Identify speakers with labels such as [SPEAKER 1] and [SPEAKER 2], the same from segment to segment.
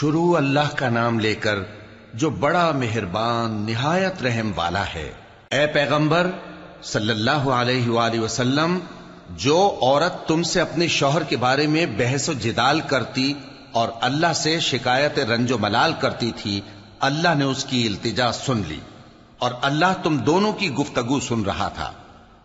[SPEAKER 1] شروع اللہ کا نام لے کر جو بڑا مہربان، نہایت رحم والا ہے۔ اے پیغمبر، صلی اللہ علیہ وآلہ وسلم، جو عورت تم سے اپنے شوہر کے بارے میں بحث و جدال کرتی اور اللہ سے شکایت رنج و ملال کرتی تھی، اللہ نے اس کی التجا سن لی اور اللہ تم دونوں کی گفتگو سن رہا تھا۔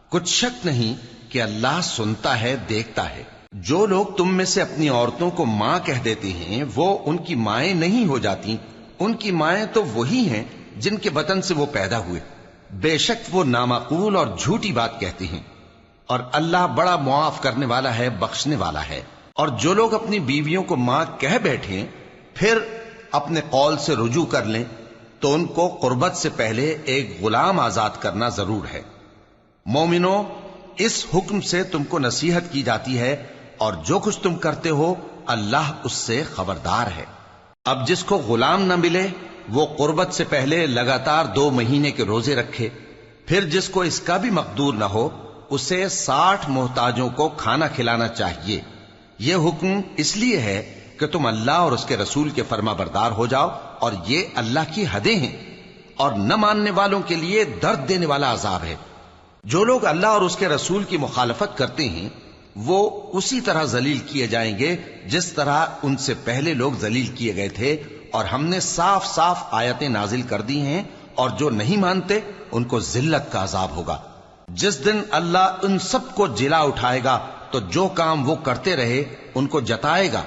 [SPEAKER 1] کچھ شک نہیں کہ اللہ سنتا ہے، دیکھتا ہے۔ جو لوگ تم میں سے اپنی عورتوں کو ماں کہہ دیتے ہیں، وہ ان کی مائیں نہیں ہو جاتی۔ ان کی مائیں تو وہی ہیں جن کے بطن سے وہ پیدا ہوئے۔ بے شک وہ نامعقول اور جھوٹی بات کہتی ہیں۔ اور اللہ بڑا معاف کرنے والا ہے، بخشنے والا ہے۔ اور جو لوگ اپنی بیویوں کو ماں کہہ بیٹھے، پھر اپنے قول سے رجوع کر لیں، تو ان کو قربت سے پہلے ایک غلام آزاد کرنا ضرور ہے۔ مومنو اس حکم سے تم کو نصیحت کی جاتی ہے اور جو کچھ تم کرتے ہو، اللہ اس سے خبردار ہے۔ اب جس کو غلام نہ ملے، وہ قربت سے پہلے لگاتار دو مہینے کے روزے رکھے۔ پھر جس کو اس کا بھی مقدور نہ ہو، اسے ساٹھ محتاجوں کو کھانا کھلانا چاہیے۔ یہ حکم اس لیے ہے کہ تم اللہ اور اس کے رسول کے فرما بردار ہو جاؤ اور یہ اللہ کی حدیں ہیں۔ اور نہ ماننے والوں کے لیے درد دینے والا عذاب ہے۔ جو لوگ اللہ اور اس کے رسول کی مخالفت کرتے ہیں وہ اسی طرح ذلیل کیے جائیں گے جس طرح ان سے پہلے لوگ ذلیل کیے گئے تھے اور ہم نے صاف صاف آیتیں نازل کر دی ہیں اور جو نہیں مانتے ان کو ذلت کا عذاب ہوگا۔ جس دن اللہ ان سب کو جلا اٹھائے گا تو جو کام وہ کرتے رہے ان کو جتائے گا۔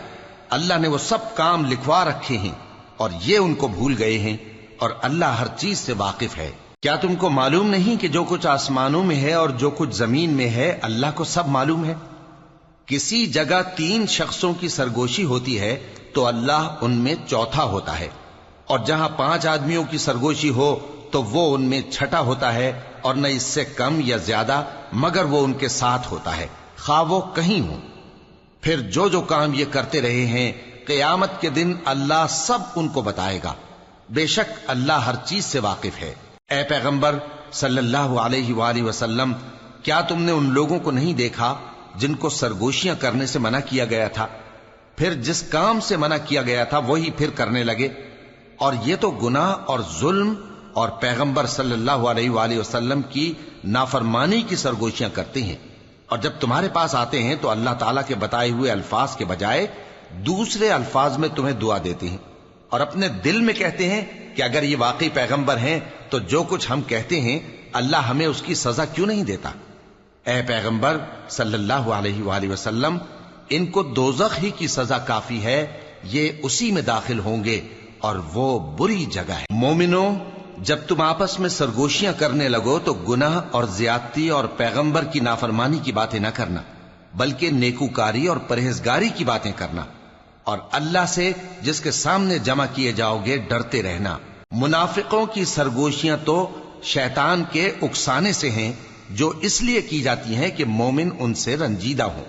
[SPEAKER 1] اللہ نے وہ سب کام لکھوا رکھے ہیں اور یہ ان کو بھول گئے ہیں اور اللہ ہر چیز سے واقف ہے۔ کیا تم کو معلوم نہیں کہ جو کچھ آسمانوں میں ہے اور جو کچھ زمین میں ہے اللہ کو سب معلوم ہے؟ کسی جگہ تین شخصوں کی سرگوشی ہوتی ہے تو اللہ ان میں چوتھا ہوتا ہے۔ اور جہاں پانچ آدمیوں کی سرگوشی ہو تو وہ ان میں چھٹا ہوتا ہے اور نہ اس سے کم یا زیادہ، مگر وہ ان کے ساتھ ہوتا ہے۔ خواہ وہ کہیں ہوں۔ پھر جو جو کام یہ کرتے رہے ہیں، قیامت کے دن اللہ سب ان کو بتائے گا۔ بے شک اللہ ہر چیز سے واقف ہے۔ اے پیغمبر، صلی اللہ علیہ وآلہ وسلم، کیا تم نے ان لوگوں کو نہیں دیکھا؟ جن کو سرگوشیاں کرنے سے منع کیا گیا تھا۔ پھر جس کام سے منع کیا گیا تھا، وہی پھر کرنے لگے۔ اور یہ تو گناہ اور ظلم اور پیغمبر صلی اللہ علیہ وآلہ وسلم کی نافرمانی کی سرگوشیاں کرتے ہیں۔ اور جب تمہارے پاس آتے ہیں، تو اللہ تعالیٰ کے بتائے ہوئے الفاظ کے بجائے دوسرے الفاظ میں تمہیں دعا دیتے ہیں۔ اور اپنے دل میں کہتے ہیں کہ اگر یہ واقعی پیغمبر ہیں، تو جو کچھ ہم کہتے ہیں، اللہ ہمیں اس کی سزا کیوں نہیں دیتا؟ اے پیغمبر صلی اللہ علیہ وآلہ وسلم، ان کو دوزخ ہی کی سزا کافی ہے، یہ اسی میں داخل ہوں گے اور وہ بری جگہ ہے۔ مومنو جب تم آپس میں سرگوشیاں کرنے لگو تو گناہ اور زیادتی اور پیغمبر کی نافرمانی کی باتیں نہ کرنا، بلکہ نیکوکاری اور پرہیزگاری کی باتیں کرنا۔ اور اللہ سے جس کے سامنے جمع کیے جاؤ گے ڈرتے رہنا۔ منافقوں کی سرگوشیاں تو شیطان کے اکسانے سے ہیں جو اس لیے کی جاتی ہیں کہ مومن ان سے رنجیدہ ہوں،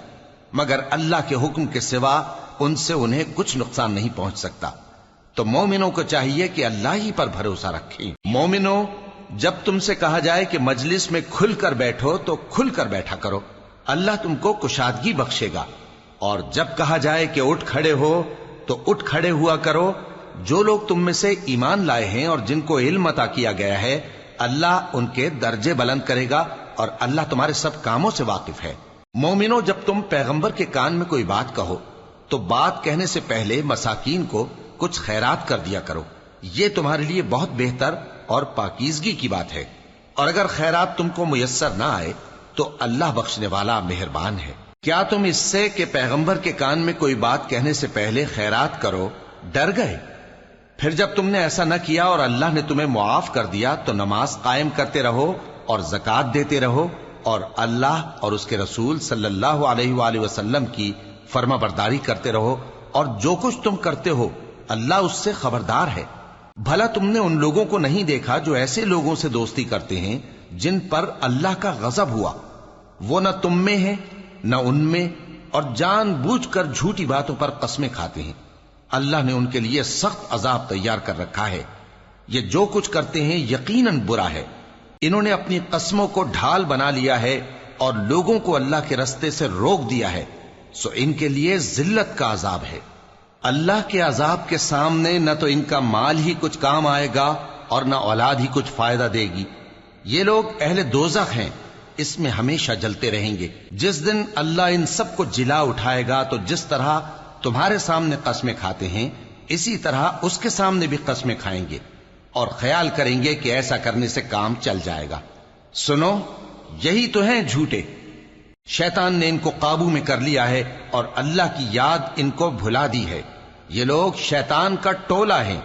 [SPEAKER 1] مگر اللہ کے حکم کے سوا ان سے انہیں کچھ نقصان نہیں پہنچ سکتا۔ تو مومنوں کو چاہیے کہ اللہ ہی پر بھروسہ رکھیں۔ مومنوں، جب تم سے کہا جائے کہ مجلس میں کھل کر بیٹھو تو کھل کر بیٹھا کرو۔ اللہ تم کو کشادگی بخشے گا۔ اور جب کہا جائے کہ اٹھ کھڑے ہو تو اٹھ کھڑے ہوا کرو۔ جو لوگ تم میں سے ایمان لائے ہیں اور جن کو علم عطا کیا گیا ہے، اللہ ان کے درجے بلند کرے گا۔ اور اللہ تمہارے سب کاموں سے واقف ہے۔ مومنو، جب تم پیغمبر کے کان میں کوئی بات کہو، تو بات کہنے سے پہلے مساکین کو کچھ خیرات کر دیا کرو۔ یہ تمہارے لیے بہت بہتر اور پاکیزگی کی بات ہے۔ اور اگر خیرات تم کو میسر نہ آئے، تو اللہ بخشنے والا مہربان ہے۔ کیا تم اس سے کہ پیغمبر کے کان میں کوئی بات کہنے سے پہلے خیرات کرو، ڈر گئے؟ پھر جب تم نے ایسا نہ کیا اور اللہ نے تمہیں معاف کر دیا، تو نماز قائم کرتے رہو اور زکات دیتے رہو اور اللہ اور اس کے رسول صلی اللہ علیہ وآلہ وسلم کی فرما برداری کرتے رہو اور جو کچھ تم کرتے ہو، اللہ اس سے خبردار ہے۔ بھلا تم نے ان لوگوں کو نہیں دیکھا جو ایسے لوگوں سے دوستی کرتے ہیں جن پر اللہ کا غضب ہوا۔ وہ نہ تم میں ہے نہ ان میں، اور جان بوجھ کر جھوٹی باتوں پر قسمیں کھاتے ہیں۔ اللہ نے ان کے لیے سخت عذاب تیار کر رکھا ہے۔ یہ جو کچھ کرتے ہیں یقیناً برا ہے۔ انہوں نے اپنی قسموں کو ڈھال بنا لیا ہے اور لوگوں کو اللہ کے رستے سے روک دیا ہے، سو ان کے لیے ذلت کا عذاب ہے۔ اللہ کے عذاب کے سامنے نہ تو ان کا مال ہی کچھ کام آئے گا اور نہ اولاد ہی کچھ فائدہ دے گی۔ یہ لوگ اہل دوزخ ہیں، اس میں ہمیشہ جلتے رہیں گے۔ جس دن اللہ ان سب کو جلا اٹھائے گا تو جس طرح تمہارے سامنے قسمیں کھاتے ہیں، اسی طرح اس کے سامنے بھی قسمیں کھائیں گے۔ اور خیال کریں گے کہ ایسا کرنے سے کام چل جائے گا۔ سنو، یہی تو ہیں جھوٹے۔ شیطان نے ان کو قابو میں کر لیا ہے اور اللہ کی یاد ان کو بھلا دی ہے۔ یہ لوگ شیطان کا ٹولا ہے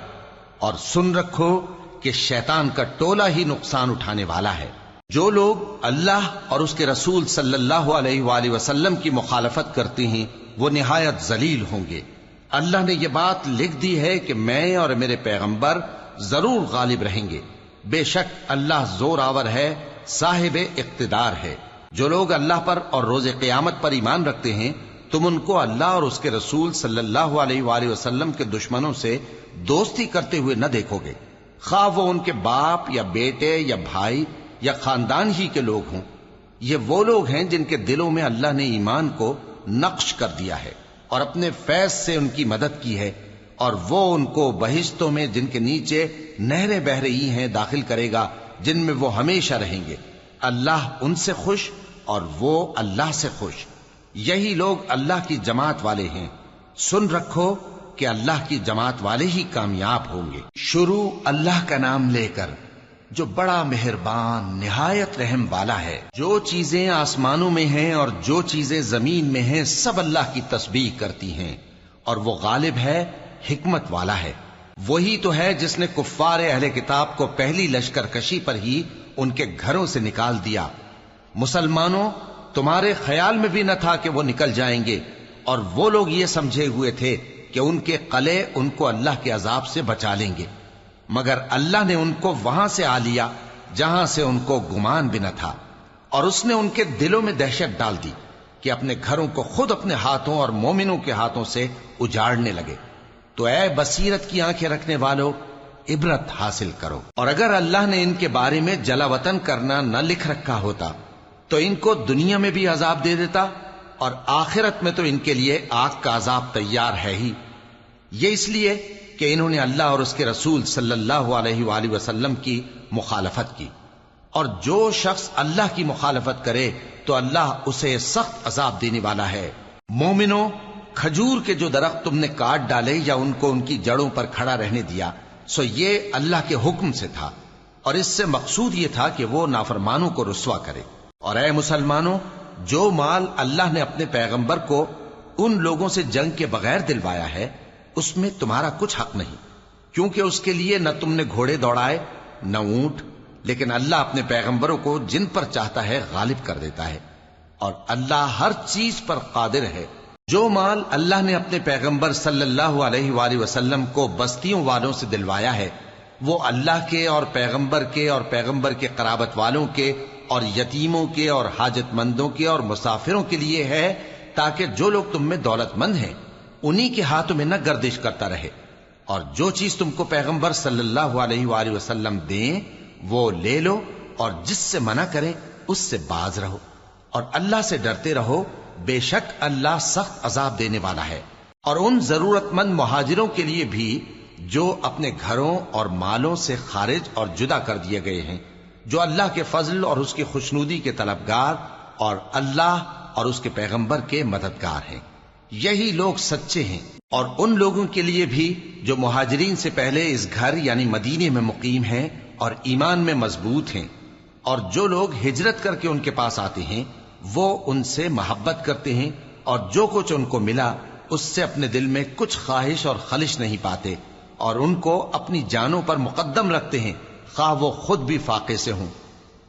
[SPEAKER 1] اور سن رکھو کہ شیطان کا ٹولا ہی نقصان اٹھانے والا ہے۔ جو لوگ اللہ اور اس کے رسول صلی اللہ علیہ وآلہ وسلم کی مخالفت کرتے ہیں، وہ نہایت ذلیل ہوں گے۔ اللہ نے یہ بات لکھ دی ہے کہ میں اور میرے پیغمبر ضرور غالب رہیں گے۔ بے شک اللہ زور آور ہے، صاحب اقتدار ہے۔ جو لوگ اللہ پر اور روز قیامت پر ایمان رکھتے ہیں، تم ان کو اللہ اور اس کے رسول صلی اللہ علیہ وآلہ وسلم کے دشمنوں سے دوستی کرتے ہوئے نہ دیکھو گے۔ خواہ وہ ان کے باپ یا بیٹے یا بھائی یا خاندان ہی کے لوگ ہوں۔ یہ وہ لوگ ہیں جن کے دلوں میں اللہ نے ایمان کو نقش کر دیا ہے اور اپنے فیض سے ان کی مدد کی ہے۔ اور وہ ان کو بہشتوں میں جن کے نیچے نہریں بہ رہی ہیں داخل کرے گا، جن میں وہ ہمیشہ رہیں گے۔ اللہ ان سے خوش اور وہ اللہ سے خوش۔ یہی لوگ اللہ کی جماعت والے ہیں۔ سن رکھو کہ اللہ کی جماعت والے ہی کامیاب ہوں گے۔ شروع اللہ کا نام لے کر، جو بڑا مہربان، نہایت رحم والا ہے۔ جو چیزیں آسمانوں میں ہیں اور جو چیزیں زمین میں ہیں، سب اللہ کی تسبیح کرتی ہیں۔ اور وہ غالب ہے حکمت والا ہے۔ وہی تو ہے جس نے کفار اہل کتاب کو پہلی لشکر کشی پر ہی ان کے گھروں سے نکال دیا۔ مسلمانوں، تمہارے خیال میں بھی نہ تھا کہ وہ نکل جائیں گے۔ اور وہ لوگ یہ سمجھے ہوئے تھے کہ ان کے قلے ان کو اللہ کے عذاب سے بچا لیں گے۔ مگر اللہ نے ان کو وہاں سے آ لیا جہاں سے ان کو گمان بھی نہ تھا۔ اور اس نے ان کے دلوں میں دہشت ڈال دی کہ اپنے گھروں کو خود اپنے ہاتھوں اور مومنوں کے ہاتھوں سے اجاڑنے لگے۔ تو اے بصیرت کی آنکھیں رکھنے والوں عبرت حاصل کرو۔ اور اگر اللہ نے ان کے بارے میں جلا وطن کرنا نہ لکھ رکھا ہوتا، تو ان کو دنیا میں بھی عذاب دے دیتا، اور آخرت میں تو ان کے لیے آگ کا عذاب تیار ہے ہی۔ یہ اس لیے کہ انہوں نے اللہ اور اس کے رسول صلی اللہ علیہ وآلہ وسلم کی مخالفت کی۔ اور جو شخص اللہ کی مخالفت کرے، تو اللہ اسے سخت عذاب دینے والا ہے۔ مومنوں کھجور کے جو درخت تم نے کاٹ ڈالے یا ان کو ان کی جڑوں پر کھڑا رہنے دیا، سو یہ اللہ کے حکم سے تھا۔ اور اس سے مقصود یہ تھا کہ وہ نافرمانوں کو رسوا کرے۔ اور اے مسلمانوں، جو مال اللہ نے اپنے پیغمبر کو ان لوگوں سے جنگ کے بغیر دلوایا ہے، اس میں تمہارا کچھ حق نہیں۔ کیونکہ اس کے لیے نہ تم نے گھوڑے دوڑائے، نہ اونٹ، لیکن اللہ اپنے پیغمبروں کو جن پر چاہتا ہے غالب کر دیتا ہے۔ اور اللہ ہر چیز پر قادر ہے۔ جو مال اللہ نے اپنے پیغمبر صلی اللہ علیہ وآلہ وسلم کو بستیوں والوں سے دلوایا ہے، وہ اللہ کے اور پیغمبر کے اور پیغمبر کے قرابت والوں کے اور یتیموں کے اور حاجت مندوں کے اور مسافروں کے لیے ہے تاکہ جو لوگ تم میں دولت مند ہیں، انہی کے ہاتھوں میں نہ گردش کرتا رہے۔ اور جو چیز تم کو پیغمبر صلی اللہ علیہ وآلہ وسلم دیں، وہ لے لو اور جس سے منع کریں، اس سے باز رہو۔ اور اللہ سے ڈرتے رہو بے شک اللہ سخت عذاب دینے والا ہے۔ اور ان ضرورت مند مہاجروں کے لیے بھی جو اپنے گھروں اور مالوں سے خارج اور جدا کر دیے گئے ہیں، جو اللہ کے فضل اور اس کی خوشنودی کے طلبگار اور اللہ اور اس کے پیغمبر کے مددگار ہیں۔ یہی لوگ سچے ہیں۔ اور ان لوگوں کے لیے بھی جو مہاجرین سے پہلے اس گھر یعنی مدینے میں مقیم ہیں اور ایمان میں مضبوط ہیں۔ اور جو لوگ ہجرت کر کے ان کے پاس آتے ہیں وہ ان سے محبت کرتے ہیں اور جو کچھ ان کو ملا، اس سے اپنے دل میں کچھ خواہش اور خلش نہیں پاتے اور ان کو اپنی جانوں پر مقدم رکھتے ہیں۔ خواہ وہ خود بھی فاقے سے ہوں۔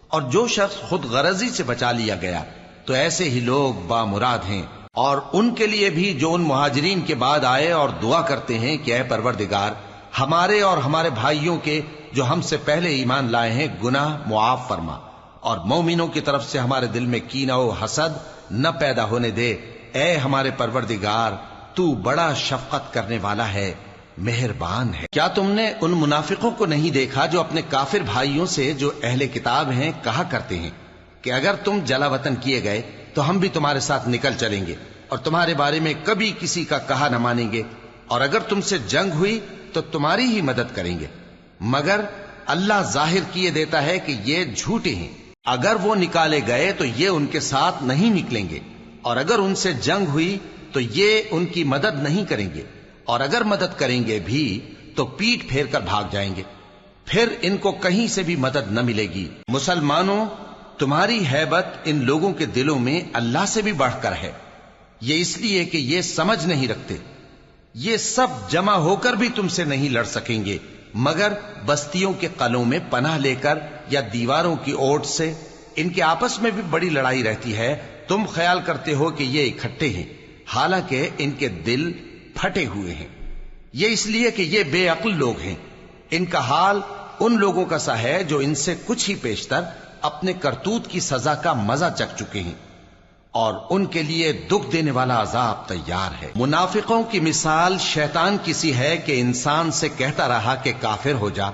[SPEAKER 1] اور جو شخص خود غرضی سے بچا لیا گیا، تو ایسے ہی لوگ با مراد ہیں۔ اور ان کے لیے بھی جو ان مہاجرین کے بعد آئے اور دعا کرتے ہیں کہ اے پروردگار، ہمارے اور ہمارے بھائیوں کے جو ہم سے پہلے ایمان لائے ہیں، گناہ معاف فرما۔ اور مومنوں کی طرف سے ہمارے دل میں کینہ و حسد نہ پیدا ہونے دے۔ اے ہمارے پروردگار، تو بڑا شفقت کرنے والا ہے، مہربان ہے۔ کیا تم نے ان منافقوں کو نہیں دیکھا جو اپنے کافر بھائیوں سے جو اہل کتاب ہیں کہا کرتے ہیں کہ اگر تم جلا وطن کیے گئے تو ہم بھی تمہارے ساتھ نکل چلیں گے اور تمہارے بارے میں کبھی کسی کا کہا نہ مانیں گے۔ اور اگر تم سے جنگ ہوئی تو تمہاری ہی مدد کریں گے۔ مگر اللہ ظاہر کیے دیتا ہے کہ یہ جھوٹے ہیں۔ اگر وہ نکالے گئے تو یہ ان کے ساتھ نہیں نکلیں گے، اور اگر ان سے جنگ ہوئی تو یہ ان کی مدد نہیں کریں گے، اور اگر مدد کریں گے بھی تو پیٹ پھیر کر بھاگ جائیں گے۔ پھر ان کو کہیں سے بھی مدد نہ ملے گی۔ مسلمانوں، تمہاری حیبت ان لوگوں کے دلوں میں اللہ سے بھی بڑھ کر ہے۔ یہ اس لیے کہ یہ سمجھ نہیں رکھتے۔ یہ سب جمع ہو کر بھی تم سے نہیں لڑ سکیں گے، مگر بستیوں کے قلوں میں پناہ لے کر یا دیواروں کی اوٹ سے، ان کے آپس میں بھی بڑی لڑائی رہتی ہے۔ تم خیال کرتے ہو کہ یہ اکٹھے ہیں، حالانکہ ان کے دل پھٹے ہوئے ہیں۔ یہ اس لیے کہ یہ بے عقل لوگ ہیں۔ ان کا حال ان لوگوں کا سا ہے جو ان سے کچھ ہی پیشتر اپنے کرتوت کی سزا کا مزہ چک چکے ہیں۔ اور ان کے لیے دکھ دینے والا عذاب تیار ہے۔ منافقوں کی مثال شیطان کسی ہے کہ انسان سے کہتا رہا کہ کافر ہو جا،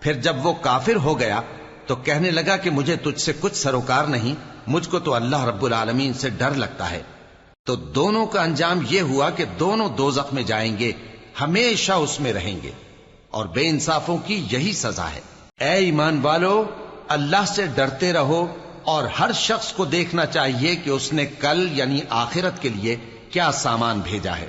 [SPEAKER 1] پھر جب وہ کافر ہو گیا تو کہنے لگا کہ مجھے تجھ سے کچھ سروکار نہیں، مجھ کو تو اللہ رب العالمین سے ڈر لگتا ہے۔ تو دونوں کا انجام یہ ہوا کہ دونوں دو میں جائیں گے، ہمیشہ اس میں رہیں گے۔ اور بے انصافوں کی یہی سزا ہے۔ اے ایمان والو، اللہ سے ڈرتے رہو اور ہر شخص کو دیکھنا چاہیے کہ اس نے کل یعنی آخرت کے لیے کیا سامان بھیجا ہے۔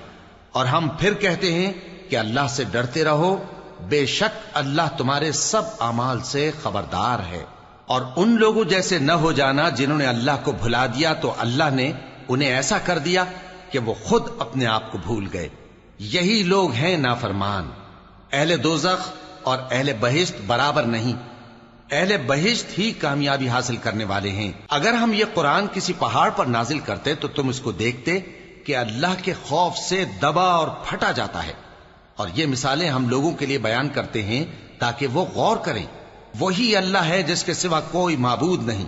[SPEAKER 1] اور ہم پھر کہتے ہیں کہ اللہ سے ڈرتے رہو بے شک اللہ تمہارے سب امال سے خبردار ہے۔ اور ان لوگوں جیسے نہ ہو جانا جنہوں نے اللہ کو بھلا دیا تو اللہ نے انہیں ایسا کر دیا کہ وہ خود اپنے آپ کو بھول گئے۔ یہی لوگ ہیں نافرمان۔ اہل دوزخ اور اہل بہشت برابر نہیں۔ اہل بہشت ہی کامیابی حاصل کرنے والے ہیں۔ اگر ہم یہ قرآن کسی پہاڑ پر نازل کرتے تو تم اس کو دیکھتے کہ اللہ کے خوف سے دبا اور پھٹا جاتا ہے۔ اور یہ مثالیں ہم لوگوں کے لیے بیان کرتے ہیں تاکہ وہ غور کریں۔ وہی اللہ ہے جس کے سوا کوئی معبود نہیں۔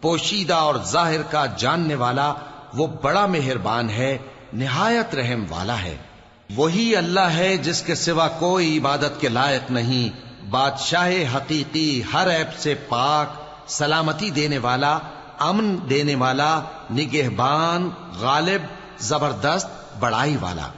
[SPEAKER 1] پوشیدہ اور ظاہر کا جاننے والا وہ بڑا مہربان ہے، نہایت رحم والا ہے۔ وہی اللہ ہے جس کے سوا کوئی عبادت کے لائق نہیں۔ بادشاہ حقیقی ہر ایپ سے پاک، سلامتی دینے والا، امن دینے والا، نگہبان، غالب، زبردست، بڑائی والا۔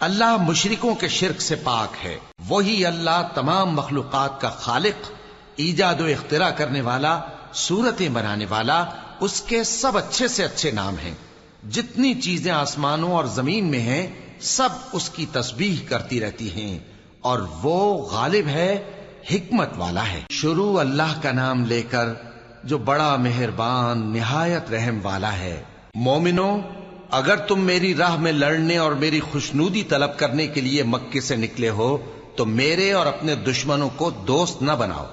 [SPEAKER 1] اللہ مشرکوں کے شرک سے پاک ہے۔ وہی اللہ تمام مخلوقات کا خالق، ایجاد و اختراع کرنے والا، صورتیں بنانے والا، اس کے سب اچھے سے اچھے نام ہیں۔ جتنی چیزیں آسمانوں اور زمین میں ہیں، سب اس کی تسبیح کرتی رہتی ہیں۔ اور وہ غالب ہے، حکمت والا ہے۔ شروع اللہ کا نام لے کر جو بڑا مہربان، نہایت رحم والا ہے۔ مومنو اگر تم میری راہ میں لڑنے اور میری خوشنودی طلب کرنے کے لیے مکے سے نکلے ہو، تو میرے اور اپنے دشمنوں کو دوست نہ بناؤ۔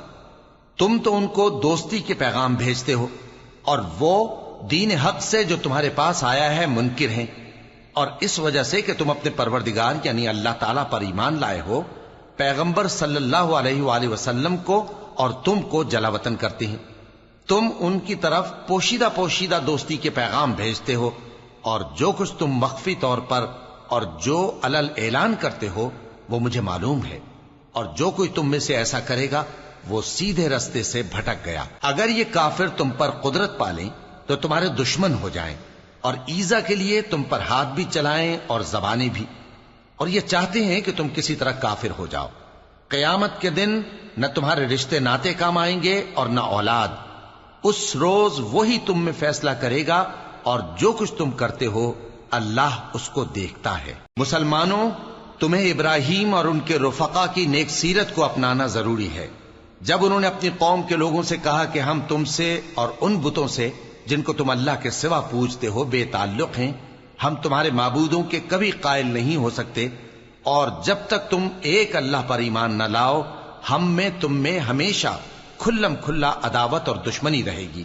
[SPEAKER 1] تم تو ان کو دوستی کے پیغام بھیجتے ہو، اور وہ دین حق سے جو تمہارے پاس آیا ہے منکر ہیں۔ اور اس وجہ سے کہ تم اپنے پروردگار یعنی اللہ تعالی پر ایمان لائے ہو، پیغمبر صلی اللہ علیہ وآلہ وسلم کو اور تم کو جلا وطن کرتے ہیں۔ تم ان کی طرف پوشیدہ پوشیدہ دوستی کے پیغام بھیجتے ہو۔ اور جو کچھ تم مخفی طور پر اور جو علل اعلان کرتے ہو، وہ مجھے معلوم ہے۔ اور جو کوئی تم میں سے ایسا کرے گا، وہ سیدھے رستے سے بھٹک گیا۔ اگر یہ کافر تم پر قدرت پالیں، تو تمہارے دشمن ہو جائیں۔ اور ایزا کے لیے تم پر ہاتھ بھی چلائیں اور زبانیں بھی۔ اور یہ چاہتے ہیں کہ تم کسی طرح کافر ہو جاؤ۔ قیامت کے دن نہ تمہارے رشتے ناتے کام آئیں گے اور نہ اولاد۔ اس روز وہی تم میں فیصلہ کرے گا اور جو کچھ تم کرتے ہو، اللہ اس کو دیکھتا ہے۔ مسلمانوں، تمہیں ابراہیم اور ان کے رفقا کی نیک سیرت کو اپنانا ضروری ہے۔ جب انہوں نے اپنی قوم کے لوگوں سے کہا کہ ہم تم سے اور ان بتوں سے، جن کو تم اللہ کے سوا پوچھتے ہو، بے تعلق ہیں، ہم تمہارے معبودوں کے کبھی قائل نہیں ہو سکتے۔ اور جب تک تم ایک اللہ پر ایمان نہ لاؤ، ہم میں، تم میں ہمیشہ کھلم کھلا عداوت اور دشمنی رہے گی۔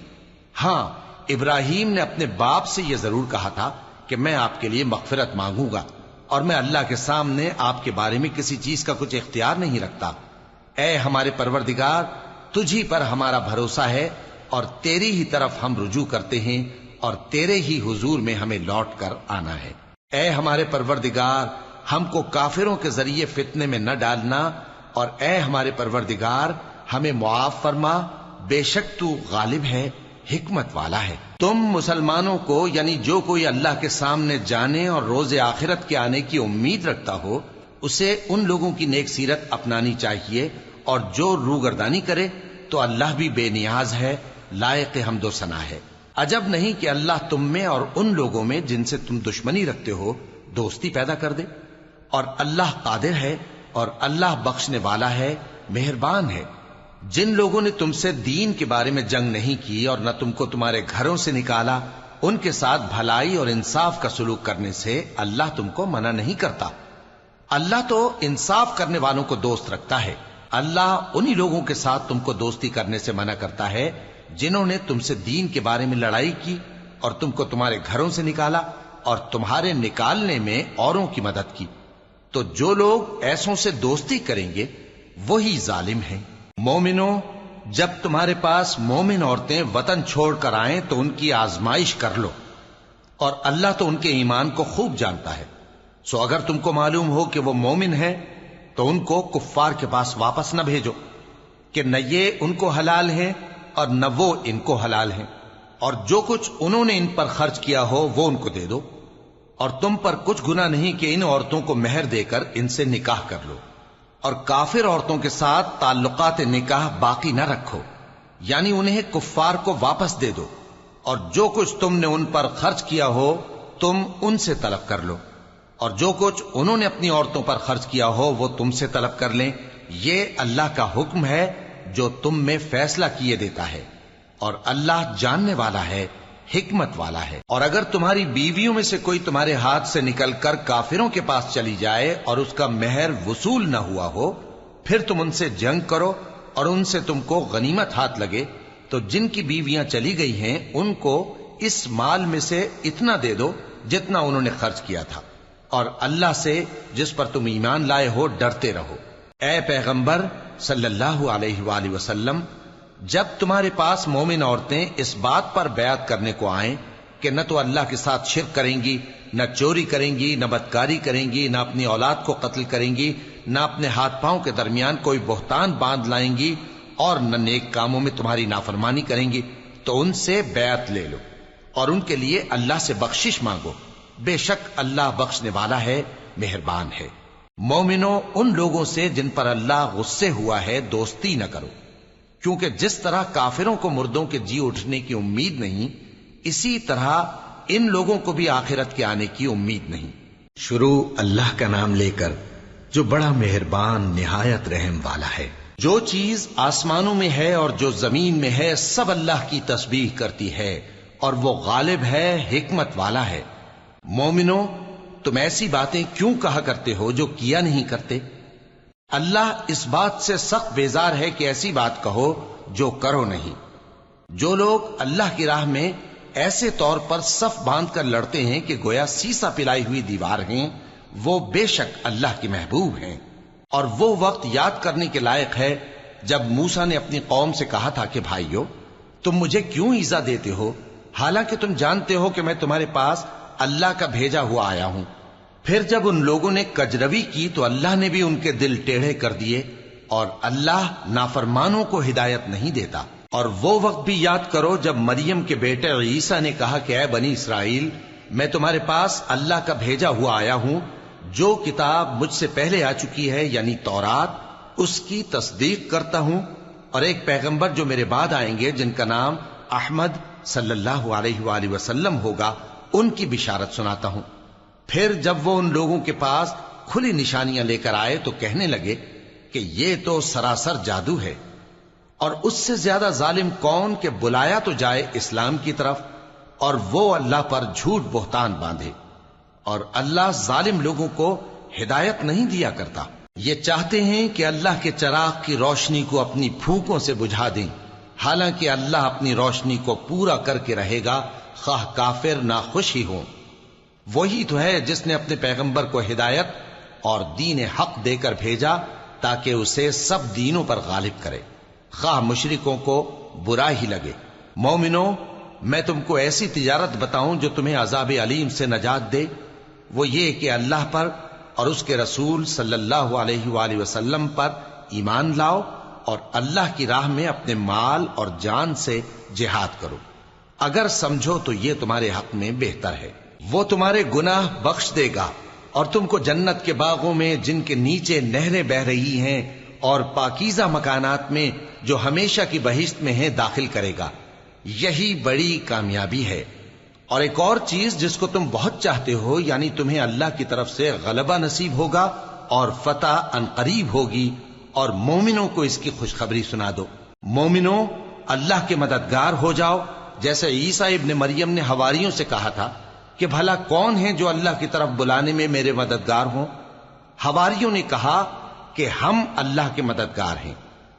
[SPEAKER 1] ہاں ابراہیم نے اپنے باپ سے یہ ضرور کہا تھا کہ میں آپ کے لیے مغفرت مانگوں گا اور میں اللہ کے سامنے آپ کے بارے میں کسی چیز کا کچھ اختیار نہیں رکھتا۔ اے ہمارے پروردگار، تجھی پر ہمارا بھروسہ ہے اور تیری ہی طرف ہم رجوع کرتے ہیں اور تیرے ہی حضور میں ہمیں لوٹ کر آنا ہے۔ اے ہمارے پروردگار، ہم کو کافروں کے ذریعے فتنے میں نہ ڈالنا اور اے ہمارے پروردگار، ہمیں معاف فرما، بے شک تو غالب ہے حکمت والا ہے۔ تم مسلمانوں کو یعنی جو کوئی اللہ کے سامنے جانے اور روز آخرت کے آنے کی امید رکھتا ہو، اسے ان لوگوں کی نیک سیرت اپنانی چاہیے اور جو روگردانی کرے تو اللہ بھی بے نیاز ہے، لائق حمد و ثنا ہے۔ عجب نہیں کہ اللہ تم میں اور ان لوگوں میں جن سے تم دشمنی رکھتے ہو، دوستی پیدا کر دے۔ اور اللہ قادر ہے اور اللہ بخشنے والا ہے، مہربان ہے۔ جن لوگوں نے تم سے دین کے بارے میں جنگ نہیں کی اور نہ تم کو تمہارے گھروں سے نکالا، ان کے ساتھ بھلائی اور انصاف کا سلوک کرنے سے اللہ تم کو منع نہیں کرتا۔ اللہ تو انصاف کرنے والوں کو دوست رکھتا ہے۔ اللہ انہی لوگوں کے ساتھ تم کو دوستی کرنے سے منع کرتا ہے جنہوں نے تم سے دین کے بارے میں لڑائی کی اور تم کو تمہارے گھروں سے نکالا اور تمہارے نکالنے میں اوروں کی مدد کی۔ تو جو لوگ ایسوں سے دوستی کریں گے، وہی ظالم ہیں۔ مومنو جب تمہارے پاس مومن عورتیں وطن چھوڑ کر آئیں تو ان کی آزمائش کر لو۔ اور اللہ تو ان کے ایمان کو خوب جانتا ہے۔ سو اگر تم کو معلوم ہو کہ وہ مومن ہے تو ان کو کفار کے پاس واپس نہ بھیجو کہ نہ یہ ان کو حلال ہے اور نہ وہ ان کو حلال ہیں۔ اور جو کچھ انہوں نے ان پر خرچ کیا ہو، وہ ان کو دے دو۔ اور تم پر کچھ گنا نہیں کہ ان عورتوں کو مہر دے کر ان سے نکاح کر لو۔ اور کافر عورتوں کے ساتھ تعلقات نکاح باقی نہ رکھو۔ یعنی انہیں کفار کو واپس دے دو۔ اور جو کچھ تم نے ان پر خرچ کیا ہو، تم ان سے طلب کر لو۔ اور جو کچھ انہوں نے اپنی عورتوں پر خرچ کیا ہو، وہ تم سے طلب کر لیں۔ یہ اللہ کا حکم ہے جو تم میں فیصلہ کیے دیتا ہے۔ اور اللہ جاننے والا ہے حکمت والا ہے۔ اور اگر تمہاری بیویوں میں سے کوئی تمہارے ہاتھ سے نکل کر کافروں کے پاس چلی جائے اور اس کا مہر وصول نہ ہوا ہو، پھر تم ان سے جنگ کرو اور ان سے تم کو غنیمت ہاتھ لگے۔ تو جن کی بیویاں چلی گئی ہیں، ان کو اس مال میں سے اتنا دے دو جتنا انہوں نے خرچ کیا تھا۔ اور اللہ سے جس پر تم ایمان لائے ہو، ڈرتے رہو۔ اے پیغمبر، صلی اللہ علیہ وآلہ وسلم جب تمہارے پاس مومن عورتیں اس بات پر بیعت کرنے کو آئیں کہ نہ تو اللہ کے ساتھ شرک کریں گی، نہ چوری کریں گی، نہ بدکاری کریں گی، نہ اپنی اولاد کو قتل کریں گی، نہ اپنے ہاتھ پاؤں کے درمیان کوئی بہتان باندھ لائیں گی اور نہ نیک کاموں میں تمہاری نافرمانی کریں گی، تو ان سے بیعت لے لو اور ان کے لیے اللہ سے بخشش مانگو۔ بے شک اللہ بخشنے والا ہے، مہربان ہے۔ مومنو، ان لوگوں سے جن پر اللہ غصے ہوا ہے، دوستی نہ کرو۔ کیونکہ جس طرح کافروں کو مردوں کے جی اٹھنے کی امید نہیں اسی طرح ان لوگوں کو بھی آخرت کے آنے کی امید نہیں۔ شروع اللہ کا نام لے کر جو بڑا مہربان نہایت رحم والا ہے۔ جو چیز آسمانوں میں ہے اور جو زمین میں ہے سب اللہ کی تسبیح کرتی ہے اور وہ غالب ہے حکمت والا ہے۔ مومنو تم ایسی باتیں کیوں کہا کرتے ہو جو کیا نہیں کرتے؟ اللہ اس بات سے سخت بیزار ہے کہ ایسی بات کہو جو کرو نہیں۔ جو لوگ اللہ کی راہ میں ایسے طور پر صف باندھ کر لڑتے ہیں کہ گویا سیسا پلائی ہوئی دیوار ہیں، وہ بے شک اللہ کی محبوب ہیں۔ اور وہ وقت یاد کرنے کے لائق ہے جب موسا نے اپنی قوم سے کہا تھا کہ، بھائیو، تم مجھے کیوں ایزا دیتے ہو؟ حالانکہ تم جانتے ہو کہ میں تمہارے پاس اللہ کا بھیجا ہوا آیا ہوں۔ پھر جب ان لوگوں نے کجروی کی تو اللہ نے بھی ان کے دل ٹیڑھے کر دیے اور اللہ نافرمانوں کو ہدایت نہیں دیتا۔ اور وہ وقت بھی یاد کرو جب مریم کے بیٹے عیسیٰ نے کہا کہ اے بنی اسرائیل، میں تمہارے پاس اللہ کا بھیجا ہوا آیا ہوں، جو کتاب مجھ سے پہلے آ چکی ہے یعنی تورات، اس کی تصدیق کرتا ہوں۔ اور ایک پیغمبر جو میرے بعد آئیں گے، جن کا نام احمد صلی اللہ علیہ وآلہ وسلم ہوگا، ان کی بشارت سناتا ہوں۔ پھر جب وہ ان لوگوں کے پاس کھلی نشانیاں لے کر آئے تو کہنے لگے کہ یہ تو سراسر جادو ہے، اور اس سے زیادہ ظالم کون کہ بلایا تو جائے اسلام کی طرف اور وہ اللہ پر جھوٹ بہتان باندھے۔ اور اللہ ظالم لوگوں کو ہدایت نہیں دیا کرتا۔ یہ چاہتے ہیں کہ اللہ کے چراغ کی روشنی کو اپنی پھونکوں سے بجھا دیں۔ حالانکہ اللہ اپنی روشنی کو پورا کر کے رہے گا، خواہ کافر نہ خوش ہی ہوں۔ وہی تو ہے جس نے اپنے پیغمبر کو ہدایت اور دین حق دے کر بھیجا تاکہ اسے سب دینوں پر غالب کرے۔ خواہ مشرکوں کو برا ہی لگے۔ مومنو میں تم کو ایسی تجارت بتاؤں جو تمہیں عذاب علیم سے نجات دے۔ وہ یہ کہ اللہ پر اور اس کے رسول صلی اللہ علیہ وآلہ وسلم پر ایمان لاؤ اور اللہ کی راہ میں اپنے مال اور جان سے جہاد کرو۔ اگر سمجھو تو یہ تمہارے حق میں بہتر ہے۔ وہ تمہارے گناہ بخش دے گا اور تم کو جنت کے باغوں میں جن کے نیچے نہریں بہ رہی ہیں اور پاکیزہ مکانات میں جو ہمیشہ کی بہشت میں ہیں داخل کرے گا۔ یہی بڑی کامیابی ہے۔ اور ایک اور چیز جس کو تم بہت چاہتے ہو یعنی تمہیں اللہ کی طرف سے غلبہ نصیب ہوگا اور فتح ان قریب ہوگی، اور مومنوں کو اس کی خوشخبری سنا دو۔ مومنوں، اللہ کے مددگار ہو جاؤ، جیسے عیسیٰ ابن مریم نے ہواریوں سے کہا تھا۔ کہ بھلا کون ہے جو اللہ کی طرف بلانے میں میرے مددگار ہوں؟ ہواریوں نے کہا کہ ہم اللہ کے مددگار ہیں۔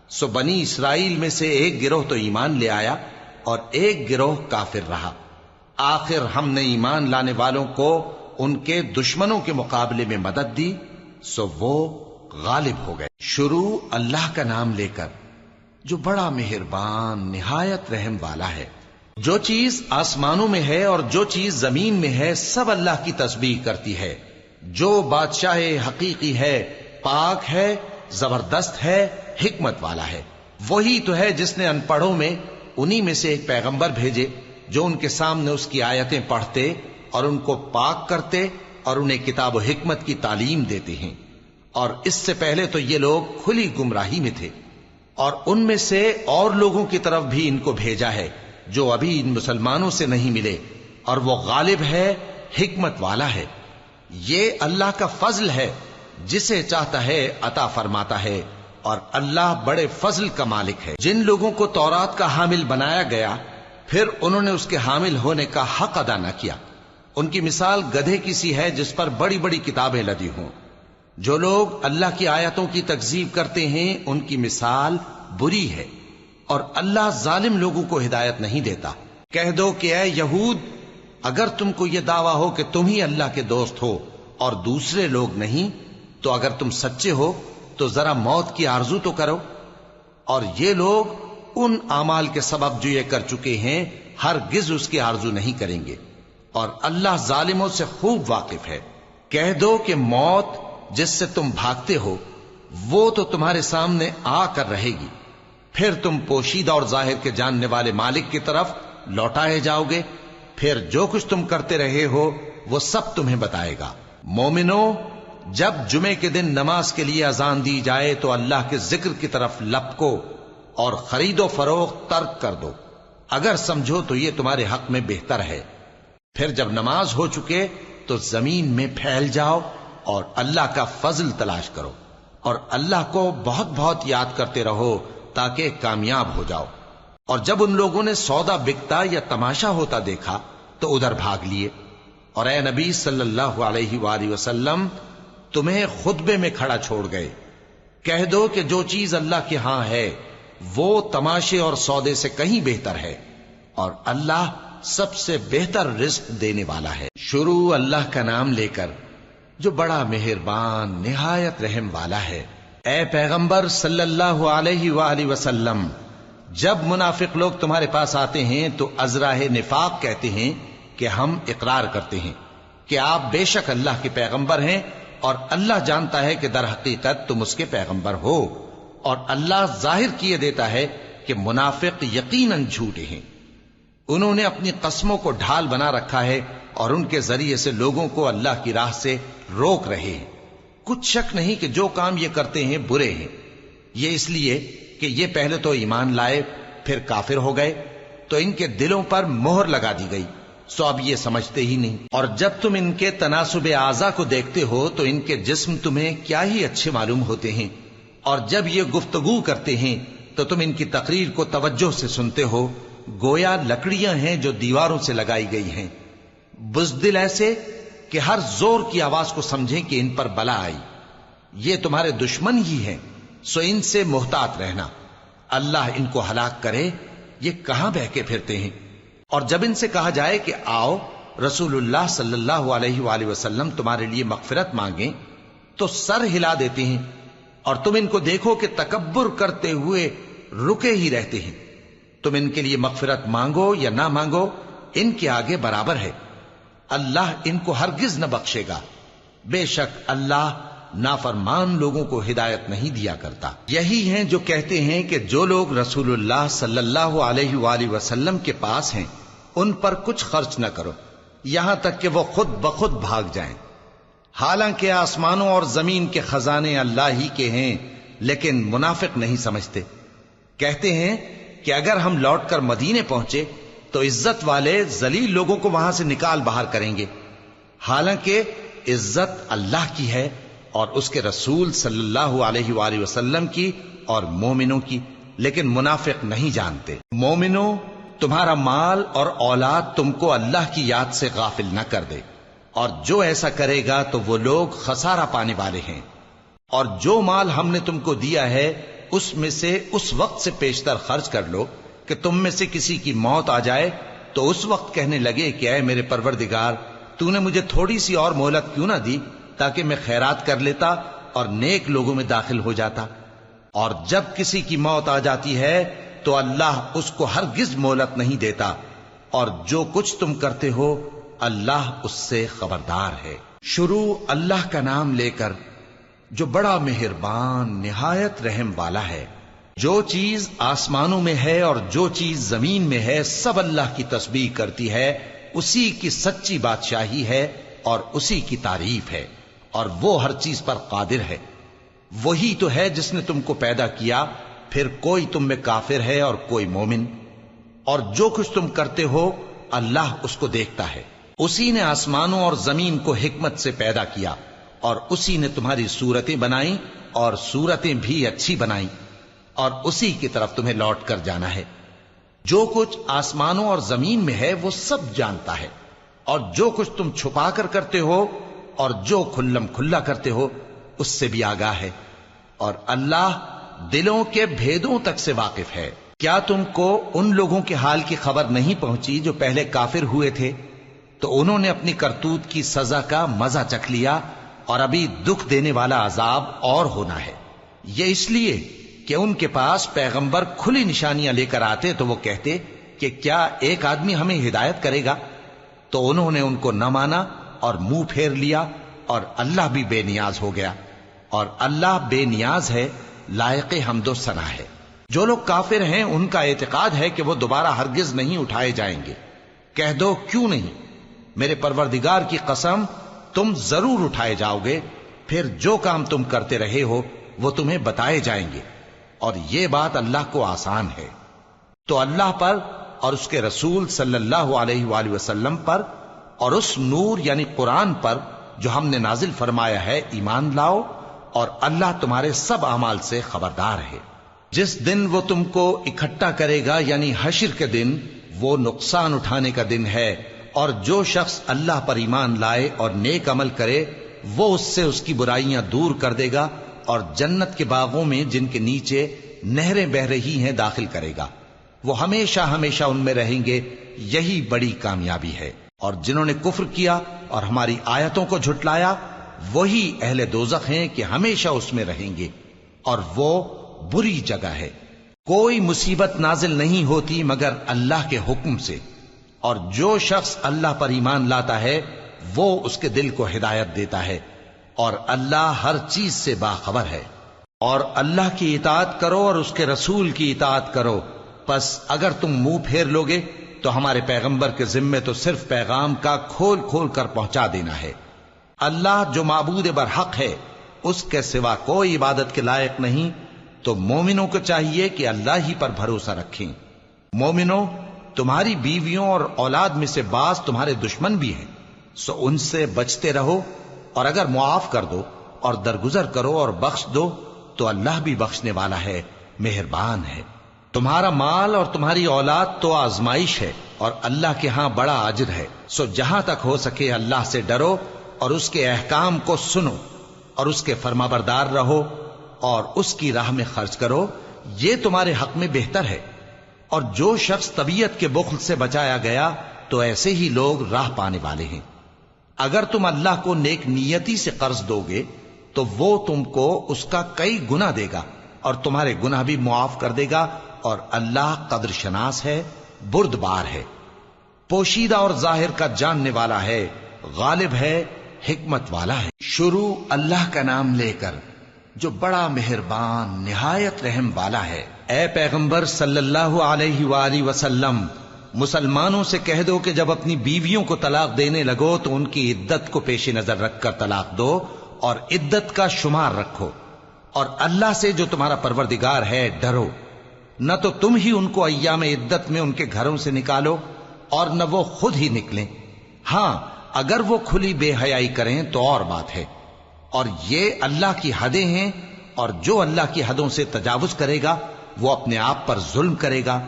[SPEAKER 1] سو بنی اسرائیل میں سے ایک گروہ تو ایمان لے آیا اور ایک گروہ کافر رہا۔ آخر ہم نے ایمان لانے والوں کو ان کے دشمنوں کے مقابلے میں مدد دی۔ سو وہ غالب ہو گئے۔ شروع اللہ کا نام لے کر، جو بڑا مہربان، نہایت رحم والا ہے۔ جو چیز آسمانوں میں ہے اور جو چیز زمین میں ہے، سب اللہ کی تسبیح کرتی ہے۔ جو بادشاہ حقیقی ہے، پاک ہے، زبردست ہے، حکمت والا ہے۔ وہی تو ہے جس نے ان پڑھوں میں، انہی میں سے ایک پیغمبر بھیجے، جو ان کے سامنے اس کی آیتیں پڑھتے اور ان کو پاک کرتے اور انہیں کتاب و حکمت کی تعلیم دیتے ہیں۔ اور اس سے پہلے تو یہ لوگ کھلی گمراہی میں تھے۔ اور ان میں سے اور لوگوں کی طرف بھی ان کو بھیجا ہے۔ جو ابھی ان مسلمانوں سے نہیں ملے، اور وہ غالب ہے، حکمت والا ہے۔ یہ اللہ کا فضل ہے، جسے چاہتا ہے، عطا فرماتا ہے۔ اور اللہ بڑے فضل کا مالک ہے۔ جن لوگوں کو تورات کا حامل بنایا گیا، پھر انہوں نے اس کے حامل ہونے کا حق ادا نہ کیا۔ ان کی مثال گدھے کی سی ہے، جس پر بڑی بڑی کتابیں لدی ہوں۔ جو لوگ اللہ کی آیتوں کی تکزیب کرتے ہیں، ان کی مثال بری ہے۔ اور اللہ ظالم لوگوں کو ہدایت نہیں دیتا۔ کہہ دو کہ اے یہود، اگر تم کو یہ دعویٰ ہو کہ تم ہی اللہ کے دوست ہو اور دوسرے لوگ نہیں، تو اگر تم سچے ہو، تو ذرا موت کی آرزو تو کرو۔ اور یہ لوگ ان اعمال کے سبب جو یہ کر چکے ہیں ہر گز اس کی آرزو نہیں کریں گے۔ اور اللہ ظالموں سے خوب واقف ہے۔ کہہ دو کہ موت جس سے تم بھاگتے ہو، وہ تو تمہارے سامنے آ کر رہے گی۔ پھر تم پوشیدہ اور ظاہر کے جاننے والے مالک کی طرف لوٹائے جاؤ گے۔ پھر جو کچھ تم کرتے رہے ہو، وہ سب تمہیں بتائے گا۔ مومنو، جب جمعے کے دن نماز کے لیے اذان دی جائے تو اللہ کے ذکر کی طرف لپکو اور خرید و فروخت ترک کر دو۔ اگر سمجھو تو یہ تمہارے حق میں بہتر ہے۔ پھر جب نماز ہو چکے تو زمین میں پھیل جاؤ اور اللہ کا فضل تلاش کرو اور اللہ کو بہت بہت یاد کرتے رہو۔ تاکہ کامیاب ہو جاؤ۔ اور جب ان لوگوں نے سودا بکتا یا تماشا ہوتا دیکھا، تو ادھر بھاگ لیے۔ اور اے نبی صلی اللہ علیہ وآلہ وسلم، تمہیں خطبے میں کھڑا چھوڑ گئے۔ کہہ دو کہ جو چیز اللہ کے ہاں ہے، وہ تماشے اور سودے سے کہیں بہتر ہے۔ اور اللہ سب سے بہتر رزق دینے والا ہے۔ شروع اللہ کا نام لے کر، جو بڑا مہربان، نہایت رحم والا ہے۔ اے پیغمبر صلی اللہ علیہ وآلہ وسلم، جب منافق لوگ تمہارے پاس آتے ہیں تو ازراہ نفاق کہتے ہیں کہ ہم اقرار کرتے ہیں کہ آپ بے شک اللہ کے پیغمبر ہیں اور اللہ جانتا ہے کہ در حقیقت تم اس کے پیغمبر ہو اور اللہ ظاہر کیے دیتا ہے کہ منافق یقیناً جھوٹے ہیں۔ انہوں نے اپنی قسموں کو ڈھال بنا رکھا ہے اور ان کے ذریعے سے لوگوں کو اللہ کی راہ سے روک رہے ہیں۔ کچھ شک نہیں کہ جو کام یہ کرتے ہیں برے ہیں۔ یہ اس لیے کہ یہ پہلے تو ایمان لائے، پھر کافر ہو گئے، تو ان کے دلوں پر مہر لگا دی گئی۔ سو اب یہ سمجھتے ہی نہیں۔ اور جب تم ان کے تناسب اعضا کو دیکھتے ہو، تو ان کے جسم تمہیں کیا ہی اچھے معلوم ہوتے ہیں۔ اور جب یہ گفتگو کرتے ہیں، تو تم ان کی تقریر کو توجہ سے سنتے ہو۔ گویا لکڑیاں ہیں جو دیواروں سے لگائی گئی ہیں۔ بزدل ایسے کہ ہر زور کی آواز کو سمجھیں کہ ان پر بلا آئی۔ یہ تمہارے دشمن ہی ہیں، سو ان سے محتاط رہنا۔ اللہ ان کو ہلاک کرے، یہ کہاں بہ کے پھرتے ہیں؟ اور جب ان سے کہا جائے کہ آؤ، رسول اللہ صلی اللہ علیہ وآلہ وسلم تمہارے لیے مغفرت مانگیں، تو سر ہلا دیتے ہیں۔ اور تم ان کو دیکھو کہ تکبر کرتے ہوئے رکے ہی رہتے ہیں۔ تم ان کے لیے مغفرت مانگو یا نہ مانگو، ان کے آگے برابر ہے۔ اللہ ان کو ہرگز نہ بخشے گا۔ بے شک اللہ نافرمان لوگوں کو ہدایت نہیں دیا کرتا۔ یہی ہیں جو کہتے ہیں کہ جو لوگ رسول اللہ صلی اللہ علیہ وآلہ وسلم کے پاس ہیں، ان پر کچھ خرچ نہ کرو۔ یہاں تک کہ وہ خود بخود بھاگ جائیں۔ حالانکہ آسمانوں اور زمین کے خزانے اللہ ہی کے ہیں، لیکن منافق نہیں سمجھتے۔ کہتے ہیں کہ اگر ہم لوٹ کر مدینے پہنچے تو عزت والے ذلیل لوگوں کو وہاں سے نکال باہر کریں گے۔ حالانکہ عزت اللہ کی ہے اور اس کے رسول صلی اللہ علیہ وآلہ وسلم کی اور مومنوں کی، لیکن منافق نہیں جانتے۔ مومنوں، تمہارا مال اور اولاد تم کو اللہ کی یاد سے غافل نہ کر دے۔ اور جو ایسا کرے گا تو وہ لوگ خسارہ پانے والے ہیں۔ اور جو مال ہم نے تم کو دیا ہے، اس میں سے اس وقت سے پیشتر خرچ کر لو۔ کہ تم میں سے کسی کی موت آ جائے تو اس وقت کہنے لگے کہ اے میرے پروردگار، تو نے مجھے تھوڑی سی اور مہلت کیوں نہ دی تاکہ میں خیرات کر لیتا اور نیک لوگوں میں داخل ہو جاتا؟ اور جب کسی کی موت آ جاتی ہے تو اللہ اس کو ہرگز مہلت نہیں دیتا، اور جو کچھ تم کرتے ہو، اللہ اس سے خبردار ہے۔ شروع اللہ کا نام لے کر، جو بڑا مہربان، نہایت رحم والا ہے۔ جو چیز آسمانوں میں ہے اور جو چیز زمین میں ہے، سب اللہ کی تسبیح کرتی ہے، اسی کی سچی بادشاہی ہے اور اسی کی تعریف ہے، اور وہ ہر چیز پر قادر ہے۔ وہی تو ہے جس نے تم کو پیدا کیا، پھر کوئی تم میں کافر ہے اور کوئی مومن۔ اور جو کچھ تم کرتے ہو، اللہ اس کو دیکھتا ہے۔ اسی نے آسمانوں اور زمین کو حکمت سے پیدا کیا، اور اسی نے تمہاری صورتیں بنائی اور صورتیں بھی اچھی بنائی اور اسی کی طرف تمہیں لوٹ کر جانا ہے۔ جو کچھ آسمانوں اور زمین میں ہے، وہ سب جانتا ہے۔ اور جو کچھ تم چھپا کر کرتے ہو اور جو کھلم کھلا کرتے ہو، اس سے بھی آگاہ ہے۔ اور اللہ دلوں کے بھیدوں تک سے واقف ہے۔ کیا تم کو ان لوگوں کے حال کی خبر نہیں پہنچی جو پہلے کافر ہوئے تھے؟ تو انہوں نے اپنی کرتوت کی سزا کا مزہ چکھ لیا اور ابھی دکھ دینے والا عذاب اور ہونا ہے۔ یہ اس لیے کہ ان کے پاس پیغمبر کھلی نشانیاں لے کر آتے تو وہ کہتے کہ کیا ایک آدمی ہمیں ہدایت کرے گا؟ تو انہوں نے ان کو نہ مانا اور منہ پھیر لیا اور اللہ بھی بے نیاز ہو گیا۔ اور اللہ بے نیاز ہے، لائق حمد و سنا ہے۔ جو لوگ کافر ہیں، ان کا اعتقاد ہے کہ وہ دوبارہ ہرگز نہیں اٹھائے جائیں گے۔ کہہ دو کیوں نہیں؟ میرے پروردگار کی قسم، تم ضرور اٹھائے جاؤ گے، پھر جو کام تم کرتے رہے ہو، وہ تمہیں بتائے جائیں گے۔ اور یہ بات اللہ کو آسان ہے۔ تو اللہ پر اور اس کے رسول صلی اللہ علیہ وآلہ وسلم پر اور اس نور یعنی قرآن پر جو ہم نے نازل فرمایا ہے، ایمان لاؤ اور اللہ تمہارے سب اعمال سے خبردار ہے۔ جس دن وہ تم کو اکٹھا کرے گا یعنی حشر کے دن، وہ نقصان اٹھانے کا دن ہے۔ اور جو شخص اللہ پر ایمان لائے اور نیک عمل کرے، وہ اس سے اس کی برائیاں دور کر دے گا۔ اور جنت کے باغوں میں جن کے نیچے نہریں بہ رہی ہیں داخل کرے گا۔ وہ ہمیشہ ہمیشہ ان میں رہیں گے۔ یہی بڑی کامیابی ہے۔ اور جنہوں نے کفر کیا اور ہماری آیتوں کو جھٹلایا، وہی اہل دوزخ ہیں کہ ہمیشہ اس میں رہیں گے۔ اور وہ بری جگہ ہے۔ کوئی مصیبت نازل نہیں ہوتی مگر اللہ کے حکم سے۔ اور جو شخص اللہ پر ایمان لاتا ہے، وہ اس کے دل کو ہدایت دیتا ہے۔ اور اللہ ہر چیز سے باخبر ہے۔ اور اللہ کی اطاعت کرو اور اس کے رسول کی اطاعت کرو۔ پس اگر تم منہ پھیر لوگے، تو ہمارے پیغمبر کے ذمے تو صرف پیغام کا کھول کھول کر پہنچا دینا ہے۔ اللہ جو معبود برحق ہے، اس کے سوا کوئی عبادت کے لائق نہیں۔ تو مومنوں کو چاہیے کہ اللہ ہی پر بھروسہ رکھیں۔ مومنوں تمہاری بیویوں اور اولاد میں سے بعض تمہارے دشمن بھی ہیں۔ سو ان سے بچتے رہو۔ اور اگر معاف کر دو اور درگزر کرو اور بخش دو، تو اللہ بھی بخشنے والا ہے، مہربان ہے۔ تمہارا مال اور تمہاری اولاد تو آزمائش ہے اور اللہ کے ہاں بڑا اجر ہے۔ سو جہاں تک ہو سکے اللہ سے ڈرو اور اس کے احکام کو سنو اور اس کے فرما بردار رہو اور اس کی راہ میں خرچ کرو۔ یہ تمہارے حق میں بہتر ہے۔ اور جو شخص طبیعت کے بخل سے بچایا گیا، تو ایسے ہی لوگ راہ پانے والے ہیں۔ اگر تم اللہ کو نیک نیتی سے قرض دو گے، تو وہ تم کو اس کا کئی گنا دے گا اور تمہارے گنا بھی معاف کر دے گا اور اللہ قدر شناس ہے برد بار ہے۔ پوشیدہ اور ظاہر کا جاننے والا ہے، غالب ہے، حکمت والا ہے۔ شروع اللہ کا نام لے کر، جو بڑا مہربان، نہایت رحم والا ہے۔ اے پیغمبر صلی اللہ علیہ وآلہ وسلم
[SPEAKER 2] مسلمانوں سے کہہ دو کہ جب اپنی بیویوں کو طلاق دینے لگو تو ان کی عدت کو پیش نظر رکھ کر طلاق دو اور عدت کا شمار رکھو اور اللہ سے جو تمہارا پروردگار ہے ڈرو۔ نہ تو تم ہی ان کو ایام عدت میں ان کے گھروں سے نکالو اور نہ وہ خود ہی نکلیں۔ ہاں اگر وہ کھلی بے حیائی کریں تو اور بات ہے۔ اور یہ اللہ کی حدیں ہیں اور جو اللہ کی حدوں سے تجاوز کرے گا وہ اپنے آپ پر ظلم کرے گا۔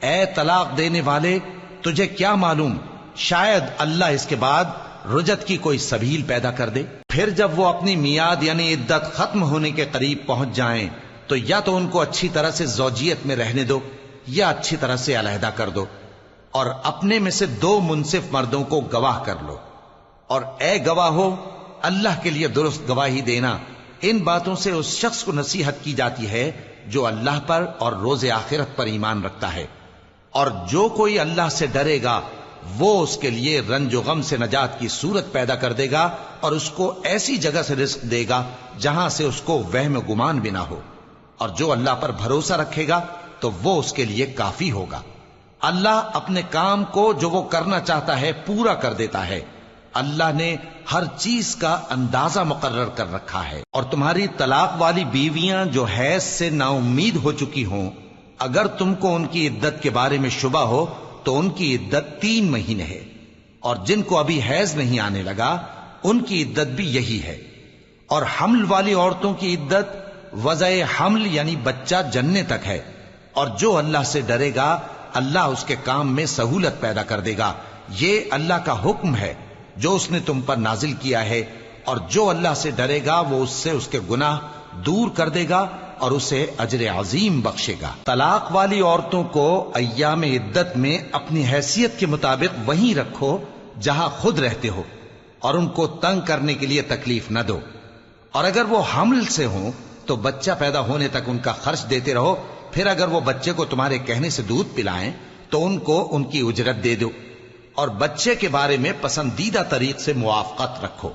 [SPEAKER 2] اے طلاق دینے والے، تجھے کیا معلوم؟ شاید اللہ اس کے بعد رجت کی کوئی سبیل پیدا کر دے۔ پھر جب وہ اپنی میاد یعنی عدت ختم ہونے کے قریب پہنچ جائیں، تو یا تو ان کو اچھی طرح سے زوجیت میں رہنے دو، یا اچھی طرح سے علیحدہ کر دو۔ اور اپنے میں سے دو منصف مردوں کو گواہ کر لو۔ اور اے گواہ ہو اللہ کے لیے درست گواہی دینا۔ ان باتوں سے اس شخص کو نصیحت کی جاتی ہے جو اللہ پر اور روز آخرت پر ایمان رکھتا ہے۔ اور جو کوئی اللہ سے ڈرے گا، وہ اس کے لیے رنج و غم سے نجات کی صورت پیدا کر دے گا اور اس کو ایسی جگہ سے رزق دے گا جہاں سے اس کو وہم گمان بھی نہ ہو۔ اور جو اللہ پر بھروسہ رکھے گا، تو وہ اس کے لیے کافی ہوگا۔ اللہ اپنے کام کو جو وہ کرنا چاہتا ہے، پورا کر دیتا ہے۔ اللہ نے ہر چیز کا اندازہ مقرر کر رکھا ہے۔ اور تمہاری طلاق والی بیویاں جو حیض سے نا امید ہو چکی ہوں اگر تم کو ان کی عدت کے بارے میں شبہ ہو، تو ان کی عدت تین مہینے ہے۔ اور جن کو ابھی حیض نہیں آنے لگا، ان کی عدت بھی یہی ہے۔ اور حمل والی عورتوں کی عدت وضع حمل یعنی بچہ جننے تک ہے۔ اور جو اللہ سے ڈرے گا، اللہ اس کے کام میں سہولت پیدا کر دے گا۔ یہ اللہ کا حکم ہے۔ جو اس نے تم پر نازل کیا ہے، اور جو اللہ سے ڈرے گا، وہ اس سے اس کے گناہ دور کر دے گا۔ اور اسے اجر عظیم بخشے گا۔ طلاق والی عورتوں کو ایام عدت میں اپنی حیثیت کے مطابق وہیں رکھو جہاں خود رہتے ہو اور ان کو تنگ کرنے کے لیے تکلیف نہ دو۔ اور اگر وہ حمل سے ہوں تو بچہ پیدا ہونے تک ان کا خرچ دیتے رہو۔ پھر اگر وہ بچے کو تمہارے کہنے سے دودھ پلائیں تو ان کو ان کی اجرت دے دو اور بچے کے بارے میں پسندیدہ طریق سے موافقت رکھو۔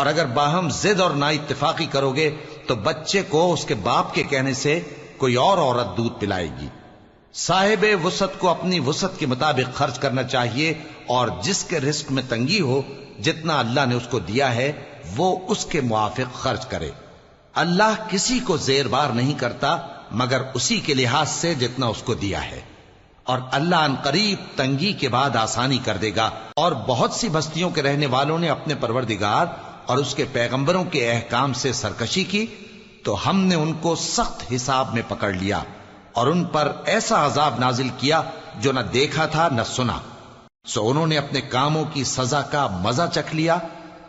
[SPEAKER 2] اور اگر باہم زد اور نا اتفاقی کرو گے، تو بچے کو اس کے باپ کے کہنے سے کوئی اور عورت دودھ پلائے گی۔ صاحب وسط کو اپنی وسط کے مطابق خرچ کرنا چاہیے، اور جس کے رزق میں تنگی ہو، جتنا اللہ نے اس کو دیا ہے، وہ اس کے موافق خرچ کرے۔ اللہ کسی کو زیر بار نہیں کرتا، مگر اسی کے لحاظ سے جتنا اس کو دیا ہے۔ اور اللہ ان قریب تنگی کے بعد آسانی کر دے گا، اور بہت سی بستیوں کے رہنے والوں نے اپنے پروردگار اور اس کے پیغمبروں کے احکام سے سرکشی کی تو ہم نے ان کو سخت حساب میں پکڑ لیا اور ان پر ایسا عذاب نازل کیا جو نہ دیکھا تھا نہ سنا۔ سو انہوں نے اپنے کاموں کی سزا کا مزہ چکھ لیا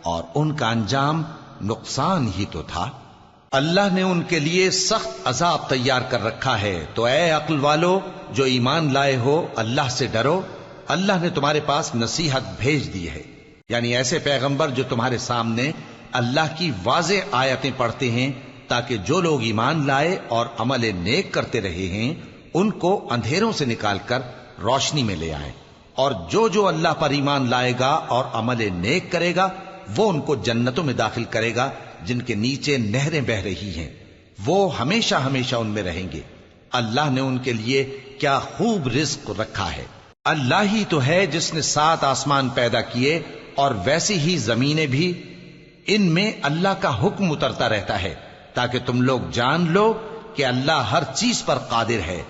[SPEAKER 2] اور ان کا انجام نقصان ہی تو تھا۔ اللہ نے ان کے لیے سخت عذاب تیار کر رکھا ہے۔ تو اے عقل والو، جو ایمان لائے ہو، اللہ سے ڈرو۔ اللہ نے تمہارے پاس نصیحت بھیج دی ہے۔ یعنی ایسے پیغمبر جو تمہارے سامنے اللہ کی واضح آیتیں پڑھتے ہیں تاکہ جو لوگ ایمان لائے اور عمل نیک کرتے رہے ہیں، ان کو اندھیروں سے نکال کر روشنی میں لے آئے۔ اور جو جو اللہ پر ایمان لائے گا اور عمل نیک کرے گا، وہ ان کو جنتوں میں داخل کرے گا، جن کے نیچے نہریں بہ رہی ہیں۔ وہ ہمیشہ ہمیشہ ان میں رہیں گے۔ اللہ نے ان کے لیے کیا خوب رزق رکھا ہے۔ اللہ ہی تو ہے جس نے سات آسمان پیدا کیے اور ویسی ہی زمینیں بھی، ان میں اللہ کا حکم اترتا رہتا ہے، تاکہ تم لوگ جان لو کہ اللہ ہر چیز پر قادر ہے،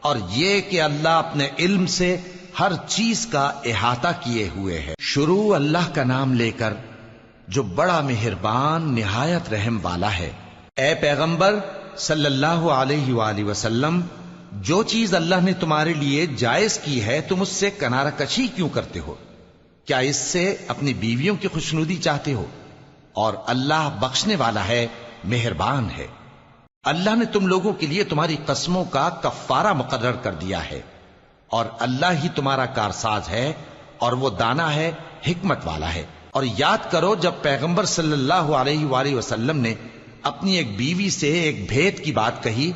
[SPEAKER 2] اور یہ کہ اللہ اپنے علم سے ہر چیز کا احاطہ کیے ہوئے ہے۔ شروع اللہ کا نام لے کر، جو بڑا مہربان، نہایت رحم والا ہے۔ اے پیغمبر، صلی اللہ علیہ وآلہ وسلم، جو چیز اللہ نے تمہارے لیے جائز کی ہے، تم اس سے کنارہ کشی کیوں کرتے ہو؟ کیا اس سے اپنی بیویوں کی خوشنودی چاہتے ہو؟ اور اللہ بخشنے والا ہے، مہربان ہے۔ اللہ نے تم لوگوں کے لیے تمہاری قسموں کا کفارہ مقرر کر دیا ہے۔ اور اللہ ہی تمہارا کارساز ہے، اور وہ دانا ہے، حکمت والا ہے۔ اور یاد کرو جب پیغمبر صلی اللہ علیہ وآلہ وسلم نے اپنی ایک بیوی سے ایک بھید کی بات کہی،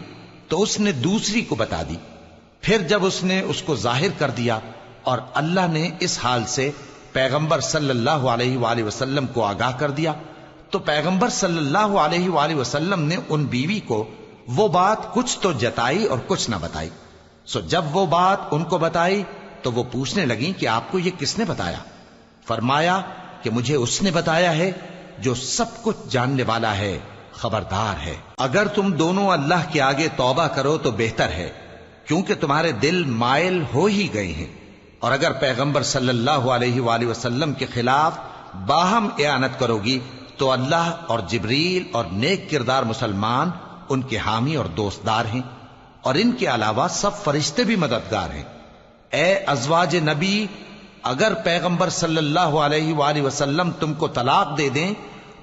[SPEAKER 2] تو اس نے دوسری کو بتا دی۔ پھر جب اس نے اس کو ظاہر کر دیا اور اللہ نے اس حال سے پیغمبر صلی اللہ علیہ وآلہ وسلم کو آگاہ کر دیا تو پیغمبر صلی اللہ علیہ وآلہ وسلم نے ان بیوی کو وہ بات کچھ تو جتائی اور کچھ نہ بتائی۔ سو جب وہ بات ان کو بتائی تو وہ پوچھنے لگیں کہ آپ کو یہ کس نے بتایا؟ فرمایا کہ مجھے اس نے بتایا ہے جو سب کچھ جاننے والا ہے، خبردار ہے۔ اگر تم دونوں اللہ کے آگے توبہ کرو تو بہتر ہے، کیونکہ تمہارے دل مائل ہو ہی گئے ہیں۔ اور اگر پیغمبر صلی اللہ علیہ وآلہ وسلم کے خلاف باہم اعانت کرو گی، تو اللہ اور جبریل اور نیک کردار مسلمان ان کے حامی اور دوستدار ہیں۔ اور ان کے علاوہ سب فرشتے بھی مددگار ہیں۔ اے ازواج نبی، اگر پیغمبر صلی اللہ علیہ وآلہ وسلم تم کو طلاق دے دیں،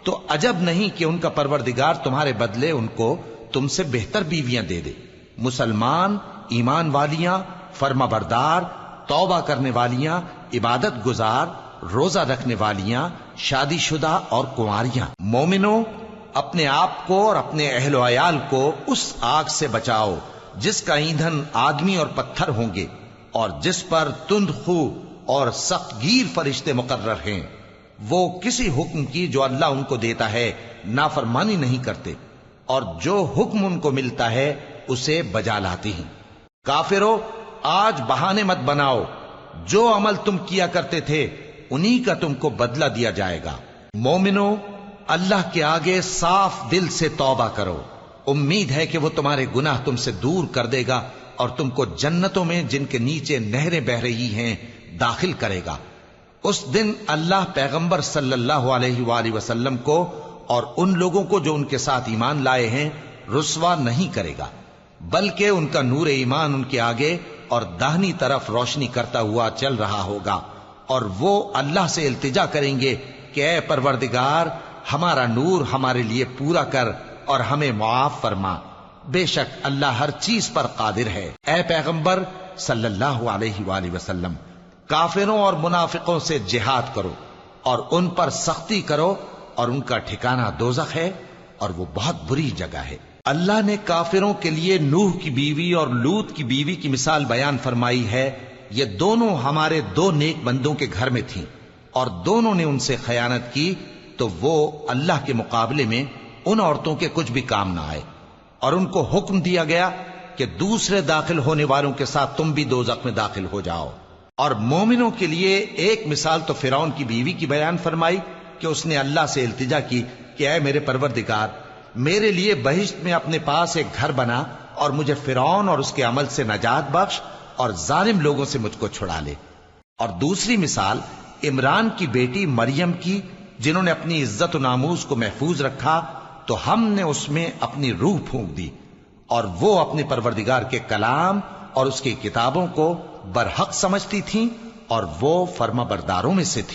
[SPEAKER 2] تو عجب نہیں کہ ان کا پروردگار تمہارے بدلے ان کو تم سے بہتر بیویاں دے دے۔ مسلمان، ایمان والیاں، فرما بردار توبہ کرنے والیاں، عبادت گزار، روزہ رکھنے والیاں، شادی شدہ اور کنواریاں۔ مومنوں، اپنے آپ کو اور اپنے اہل و عیال کو اس آگ سے بچاؤ جس کا ایندھن آدمی اور پتھر ہوں گے اور جس پر تند خو اور سخت گیر فرشتے مقرر ہیں۔ وہ کسی حکم کی جو اللہ ان کو دیتا ہے نافرمانی نہیں کرتے اور جو حکم ان کو ملتا ہے اسے بجا لاتی ہیں۔ کافرو آج بہانے مت بناؤ۔ جو عمل تم کیا کرتے تھے، انہی کا تم کو بدلہ دیا جائے گا۔ مومنو، اللہ کے آگے صاف دل سے توبہ کرو۔ امید ہے کہ وہ تمہارے گناہ تم سے دور کر دے گا اور تم کو جنتوں میں جن کے نیچے نہریں بہ رہی ہیں، داخل کرے گا۔ اس دن اللہ پیغمبر صلی اللہ علیہ وآلہ وسلم کو اور ان لوگوں کو جو ان کے ساتھ ایمان لائے ہیں، رسوا نہیں کرے گا، بلکہ ان کا نور ایمان ان کے آگے اور دہنی طرف روشنی کرتا ہوا چل رہا ہوگا اور وہ اللہ سے التجا کریں گے کہ اے پروردگار، ہمارا نور ہمارے لیے پورا کر اور ہمیں معاف فرما۔ بے شک اللہ ہر چیز پر قادر ہے۔ اے پیغمبر، صلی اللہ علیہ وآلہ وسلم، کافروں اور منافقوں سے جہاد کرو اور ان پر سختی کرو اور ان کا ٹھکانہ دوزخ ہے اور وہ بہت بری جگہ ہے۔ اللہ نے کافروں کے لیے نوح کی بیوی اور لوت کی بیوی کی مثال بیان فرمائی ہے، یہ دونوں ہمارے دو نیک بندوں کے گھر میں تھیں۔ اور دونوں نے ان سے خیانت کی تو وہ اللہ کے مقابلے میں ان عورتوں کے کچھ بھی کام نہ آئے۔ اور ان کو حکم دیا گیا کہ دوسرے داخل ہونے والوں کے ساتھ تم بھی دو میں داخل ہو جاؤ۔ اور مومنوں کے لیے ایک مثال تو فرعون کی بیوی کی بیان فرمائی کہ اس نے اللہ سے التجا کی کہ اے میرے پروردگار میرے لیے بہشت میں اپنے پاس ایک گھر بنا اور مجھے فرعون اور اس کے عمل سے نجات بخش اور ظالم لوگوں سے مجھ کو چھڑا لے۔ اور دوسری مثال، عمران کی بیٹی مریم کی، جنہوں نے اپنی عزت و ناموز کو محفوظ رکھا، تو ہم نے اس میں اپنی روح پھونک دی اور وہ اپنے پروردگار کے کلام اور اس کی کتابوں کو برحق سمجھتی تھیں اور وہ فرما برداروں میں سے تھی